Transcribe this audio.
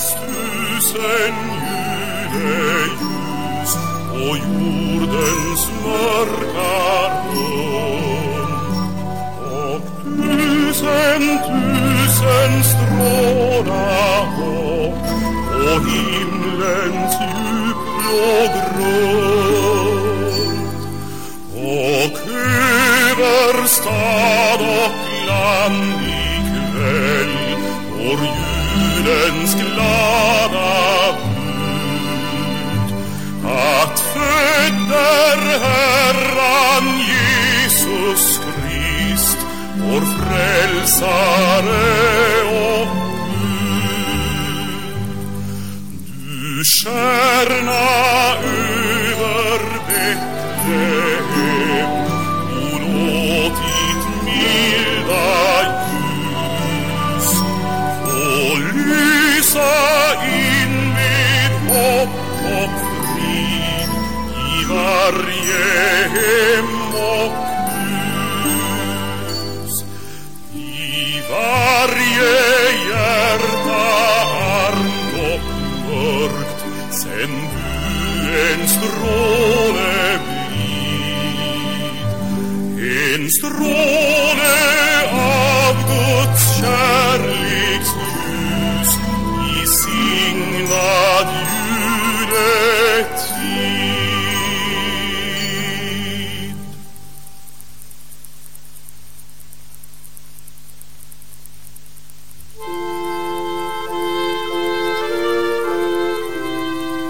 süßen Jüde o Jurdens Markaron. Ob Thysen, strona Stronaho, o Himmlens Jüblogron. O Küberstad, o Landi, vår frälsare och Gud du stjärna över Betlehem o, låt ditt milda ljus få lysa in med hopp och frid i varje hem. Varie hjerta armt oppmørkt, send du en stråle vid. En stråle